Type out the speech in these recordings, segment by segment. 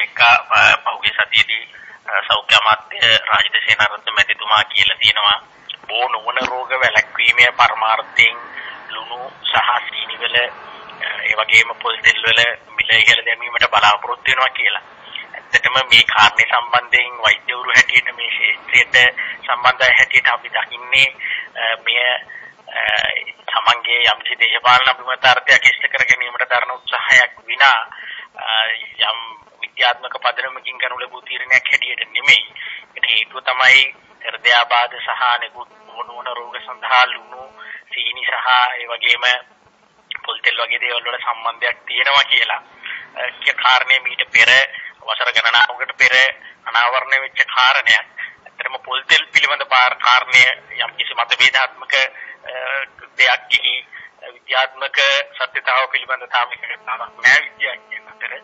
එක්ක පහුගිය සතියේදී සෞඛ්‍ය අමාත්‍ය රාජිත සේනාරත්න මැතිතුමා කියලා තියෙනවා බෝ නොවන රෝග වැළැක්වීමේ පරමාර්ථයෙන් ලුණු සහ සීනි වල ඒ වගේම පොල් තෙල් වල මිල ඉහළ දැමීමට බලාපොරොත්තු වෙනවා කියලා. ඇත්තටම මේ කාරණේ සම්බන්ධයෙන් වෛද්‍යවරු හැටියට මේ ක්ෂේත්‍රයට සම්බන්ධය හැටියට අපි දකින්නේ මෙය තමන්ගේ යම්කිසි දේශපාලන අභිමතාර්ථයක් ඉෂ්ට කර ගැනීමට දරන උත්සාහයක් විනා යම් විද්‍යාත්මක පදනමකින් කරනු ලැබූ තීරණයක් හැටියට නෙමෙයි. ඒට හේතුව තමයි හෘදයාබාධ සහ නිකුත් මොනෝන රෝග සඳහා ලුණු, සීනි සහ ඒ වගේම පොල් තෙල් වගේ දේවල් වල සම්බන්ධයක් තියෙනවා කියලා. කිය කාරණේ මීට පෙර වසර ගණනාවකට පෙර අනාවරණය වෙච්ච කාරණයක්. ඇත්තටම පොල් තෙල් පිළිබඳ කාරණය යම් කිසි මතභේදාත්මක දෙයක් ගිහි විද්‍යාත්මක සත්‍යතාව පිළිබඳ තාම එකකට නෑ විද්‍යාඥයන් අතර.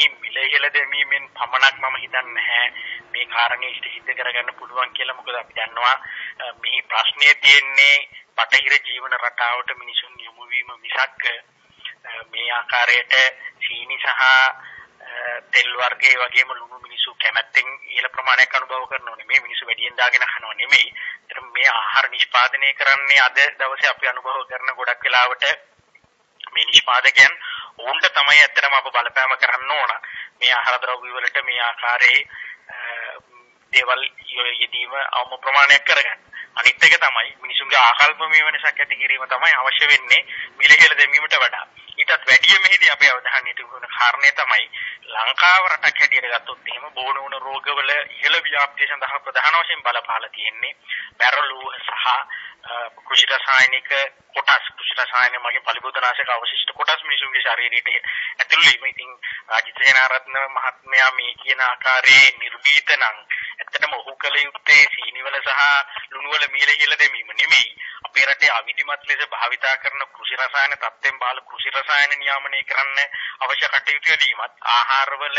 ඉතින් මෙහි මිල ඉහළ දැමීමෙන් පමණක් මම හිතන්නේ නැහැ මේ කාරණේ ඉෂ්ට සිද්ධ කරගන්න පුළුවන් කියලා. මොකද අපි දන්නවා මෙහි ප්‍රශ්නේ තියෙන්නේ බටහිර ජීවන රටාවට මිනිසුන් යොමු වීම මිසක් මේ ආකාරයට සීනි සහ තෙල් වර්ගයේ වගේම ලුණු මිනිස්සු කැමැත්තෙන් ඉහළ ප්‍රමාණයක් අනුභව කරනව නෙමෙයි මිනිස්සු වැඩියෙන් දාගෙන කනව නෙමෙයි. ඒතර මේ ආහාර නිෂ්පාදනය කරන්නේ අද දවසේ අපි අනුභව කරන ගොඩක් වෙලාවට මේ නිෂ්පාදකයන් ඕන්ට තමයි ඇත්තටම අප බලපෑම කරන්න ඕන. මේ ආහාර ද්‍රව්‍ය වලට මේ ආකාරයේ දේවල් යෙදීම අවම ප්‍රමාණයක් කරගන්න. අනිත් එක තමයි මිනිසුන්ගේ ආකල්පමය වෙනසක් ඇති කිරීම තමයි අවශ්‍ය වෙන්නේ මිලහෙල දැමීමට වඩා. ඊටත් වැඩිය මෙහිදී අපි අවධානය යොමු කරන කාරණේ තමයි ලංකාව රටක් හැටියට ගත්තොත් එහෙම බෝන වුණ රෝගවල ඉහළ ව්‍යාප්තිය සඳහා ප්‍රධාන වශයෙන් බලපාලා තියෙන්නේ මැරළු සහ කෘෂි රසායනික කොටස් කෘෂි රසායන මගේ පලිබෝධනාශක අවශිෂ්ට කොටස් මිනිසුන්ගේ ශරීරයට ඇතුළු වීම. ඉතින් රාජිත සේනාරත්න මහත්මයා මේ කියන ආකාරයේ නිර්භීත නම් ඇත්තටම ඔහු කළ යුත්තේ සීනිවල සහ ලුණුවල මිල ඉහළ දැමීම නෙමෙයි. අපේ රටේ අවිධිමත් ලෙස භාවිතා කරන කෘෂි රසායන තත්ත්වෙන් බාල කෘෂි රසායන නියාමනය කරන්න අවශ්‍ය කටයුතු යදීමත් ආහාරවල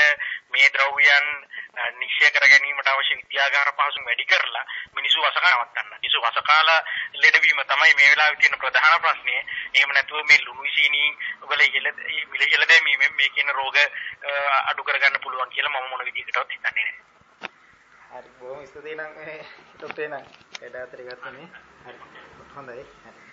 මේ ද්‍රව්‍යයන් නිශ්චය කර ගැනීමට අවශ්‍ය විද්‍යාගාර පහසුම් වැඩි කරලා මිනිසු වසකාවක් ගන්න. මිනිසු වසකාලා ලෙඩවීම තමයි මේ වෙලාවේ තියෙන ප්‍රධාන ප්‍රශ්නේ. එහෙම නැතුව මේ ලුණු සීනි වල ඉහළ මිල ඉහළ දැමීමෙන් මේ කියන රෝග අඩු කරගන්න පුළුවන් කියලා මම මොන විදිහකටවත් හිතන්නේ නැහැ. හරි බොහොම ස්තුතියි නම් හිතොත් එන එඩ අතර ගත්තනේ හරි හොඳයි හරි